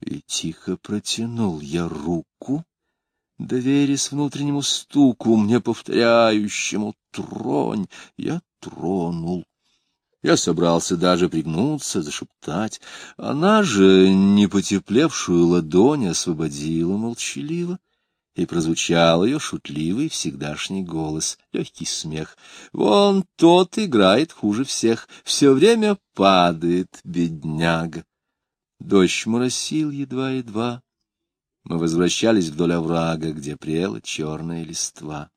И тихо протянул я руку, доверясь внутреннему стуку, мне повторяющему «тронь», я тронул. Я собрался даже пригнуться, зашептать. Она же не потеплевшую ладонь освободила молчаливо, и прозвучал ее шутливый всегдашний голос, легкий смех. Вон тот играет хуже всех, все время падает, бедняга. Дождь моросил едва-едва. Мы возвращались вдоль оврага, где прела черная листва.